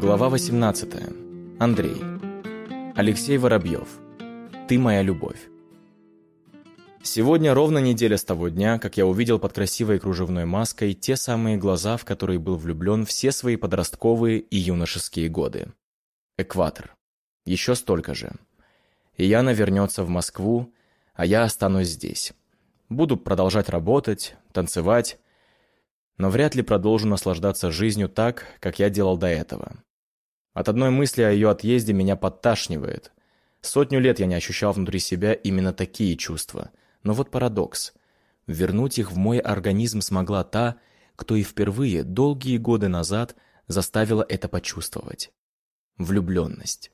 Глава 18. Андрей. Алексей Воробьев. Ты моя любовь. Сегодня ровно неделя с того дня, как я увидел под красивой кружевной маской те самые глаза, в которые был влюблен все свои подростковые и юношеские годы. Экватор. Еще столько же. И Яна вернется в Москву, а я останусь здесь. Буду продолжать работать, танцевать, но вряд ли продолжу наслаждаться жизнью так, как я делал до этого. От одной мысли о ее отъезде меня подташнивает. Сотню лет я не ощущал внутри себя именно такие чувства. Но вот парадокс. Вернуть их в мой организм смогла та, кто и впервые, долгие годы назад, заставила это почувствовать. Влюбленность.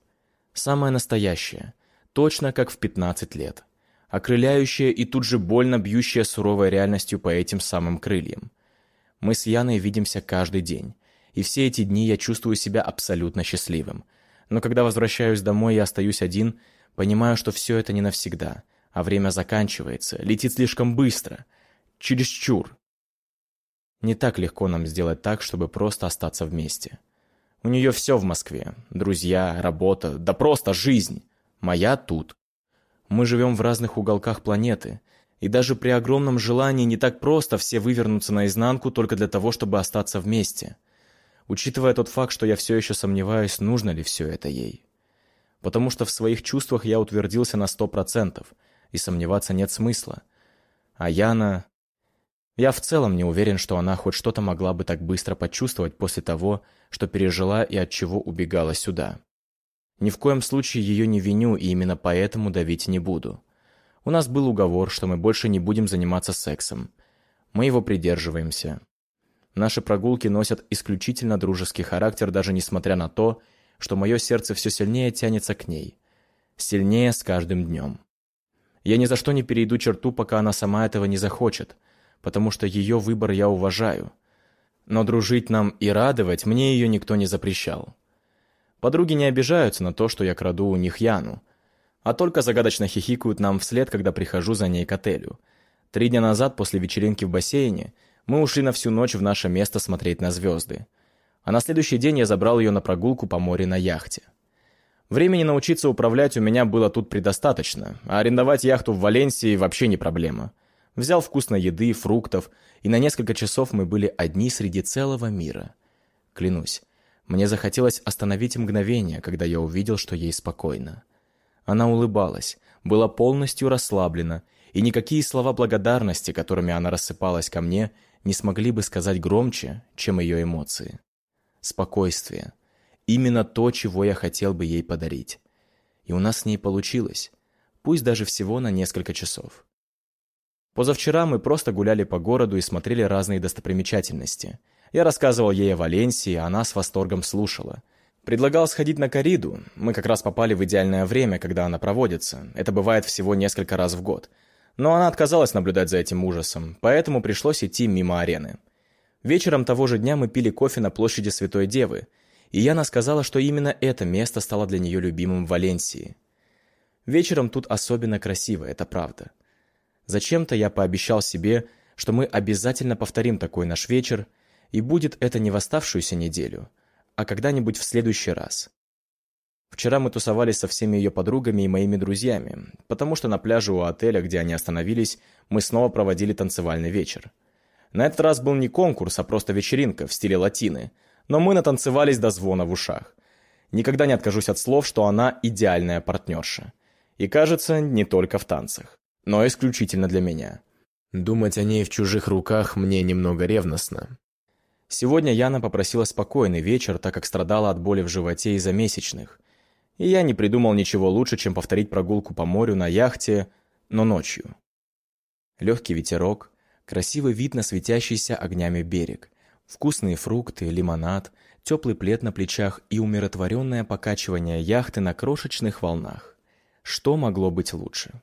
Самая настоящая. Точно как в 15 лет. Окрыляющая и тут же больно бьющая суровой реальностью по этим самым крыльям. Мы с Яной видимся каждый день. И все эти дни я чувствую себя абсолютно счастливым. Но когда возвращаюсь домой и остаюсь один, понимаю, что все это не навсегда, а время заканчивается, летит слишком быстро. Чересчур. Не так легко нам сделать так, чтобы просто остаться вместе. У нее все в Москве. Друзья, работа, да просто жизнь. Моя тут. Мы живем в разных уголках планеты – и даже при огромном желании не так просто все вывернуться наизнанку только для того, чтобы остаться вместе. Учитывая тот факт, что я все еще сомневаюсь, нужно ли все это ей. Потому что в своих чувствах я утвердился на сто процентов, и сомневаться нет смысла. А Яна... Я в целом не уверен, что она хоть что-то могла бы так быстро почувствовать после того, что пережила и от чего убегала сюда. Ни в коем случае ее не виню, и именно поэтому давить не буду. У нас был уговор, что мы больше не будем заниматься сексом. Мы его придерживаемся. Наши прогулки носят исключительно дружеский характер, даже несмотря на то, что мое сердце все сильнее тянется к ней. Сильнее с каждым днем. Я ни за что не перейду черту, пока она сама этого не захочет, потому что ее выбор я уважаю. Но дружить нам и радовать мне ее никто не запрещал. Подруги не обижаются на то, что я краду у них Яну – а только загадочно хихикают нам вслед, когда прихожу за ней к отелю. Три дня назад, после вечеринки в бассейне, мы ушли на всю ночь в наше место смотреть на звезды. А на следующий день я забрал ее на прогулку по морю на яхте. Времени научиться управлять у меня было тут предостаточно, а арендовать яхту в Валенсии вообще не проблема. Взял вкусной еды, фруктов, и на несколько часов мы были одни среди целого мира. Клянусь, мне захотелось остановить мгновение, когда я увидел, что ей спокойно. Она улыбалась, была полностью расслаблена, и никакие слова благодарности, которыми она рассыпалась ко мне, не смогли бы сказать громче, чем ее эмоции. Спокойствие. Именно то, чего я хотел бы ей подарить. И у нас с ней получилось, пусть даже всего на несколько часов. Позавчера мы просто гуляли по городу и смотрели разные достопримечательности. Я рассказывал ей о Валенсии, а она с восторгом слушала – Предлагал сходить на кориду. Мы как раз попали в идеальное время, когда она проводится. Это бывает всего несколько раз в год. Но она отказалась наблюдать за этим ужасом, поэтому пришлось идти мимо арены. Вечером того же дня мы пили кофе на площади Святой Девы, и Яна сказала, что именно это место стало для нее любимым в Валенсии. Вечером тут особенно красиво, это правда. Зачем-то я пообещал себе, что мы обязательно повторим такой наш вечер, и будет это не в оставшуюся неделю – а когда-нибудь в следующий раз. Вчера мы тусовались со всеми ее подругами и моими друзьями, потому что на пляже у отеля, где они остановились, мы снова проводили танцевальный вечер. На этот раз был не конкурс, а просто вечеринка в стиле латины, но мы натанцевались до звона в ушах. Никогда не откажусь от слов, что она идеальная партнерша. И кажется, не только в танцах, но исключительно для меня. Думать о ней в чужих руках мне немного ревностно. Сегодня Яна попросила спокойный вечер, так как страдала от боли в животе из-за месячных. И я не придумал ничего лучше, чем повторить прогулку по морю на яхте, но ночью. Легкий ветерок, красивый вид на светящийся огнями берег, вкусные фрукты, лимонад, теплый плед на плечах и умиротворенное покачивание яхты на крошечных волнах. Что могло быть лучше?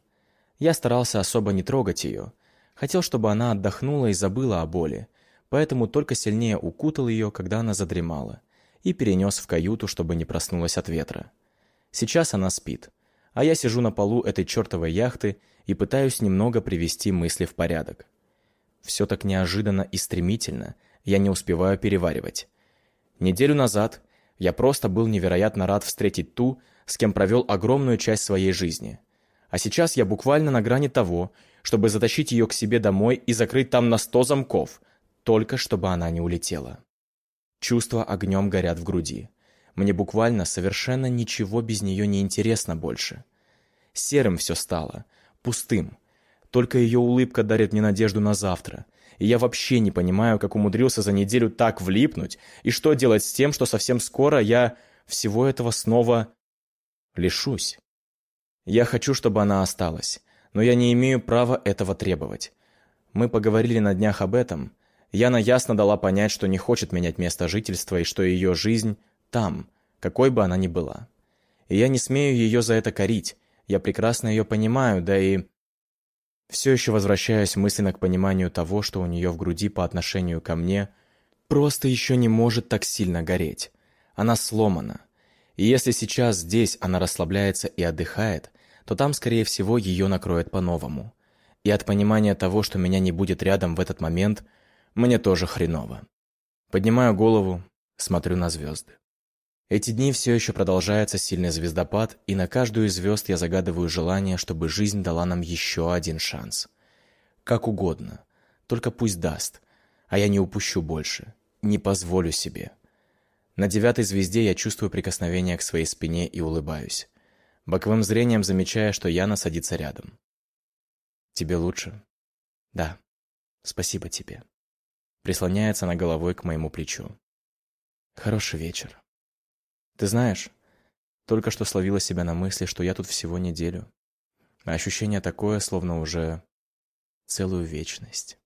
Я старался особо не трогать ее. Хотел, чтобы она отдохнула и забыла о боли, поэтому только сильнее укутал ее, когда она задремала, и перенес в каюту, чтобы не проснулась от ветра. Сейчас она спит, а я сижу на полу этой чертовой яхты и пытаюсь немного привести мысли в порядок. Все так неожиданно и стремительно, я не успеваю переваривать. Неделю назад Я просто был невероятно рад встретить ту, с кем провел огромную часть своей жизни. А сейчас я буквально на грани того, чтобы затащить ее к себе домой и закрыть там на сто замков, только чтобы она не улетела. Чувства огнем горят в груди. Мне буквально совершенно ничего без нее не интересно больше. Серым все стало, пустым. Только ее улыбка дарит мне надежду на завтра. И я вообще не понимаю, как умудрился за неделю так влипнуть, и что делать с тем, что совсем скоро я всего этого снова лишусь. Я хочу, чтобы она осталась, но я не имею права этого требовать. Мы поговорили на днях об этом. Яна ясно дала понять, что не хочет менять место жительства и что ее жизнь там, какой бы она ни была. И я не смею ее за это корить. Я прекрасно ее понимаю, да и... Все еще возвращаюсь мысленно к пониманию того, что у нее в груди по отношению ко мне просто еще не может так сильно гореть. Она сломана. И если сейчас здесь она расслабляется и отдыхает, то там, скорее всего, ее накроет по-новому. И от понимания того, что меня не будет рядом в этот момент, мне тоже хреново. Поднимаю голову, смотрю на звезды. Эти дни все еще продолжается сильный звездопад, и на каждую из звезд я загадываю желание, чтобы жизнь дала нам еще один шанс. Как угодно, только пусть даст, а я не упущу больше, не позволю себе. На девятой звезде я чувствую прикосновение к своей спине и улыбаюсь, боковым зрением замечая, что Яна садится рядом. «Тебе лучше?» «Да, спасибо тебе». Прислоняется она головой к моему плечу. «Хороший вечер». Ты знаешь, только что словила себя на мысли, что я тут всего неделю. А ощущение такое, словно уже целую вечность.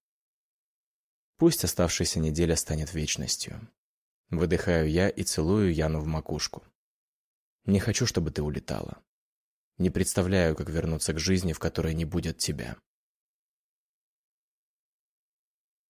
Пусть оставшаяся неделя станет вечностью. Выдыхаю я и целую Яну в макушку. Не хочу, чтобы ты улетала. Не представляю, как вернуться к жизни, в которой не будет тебя.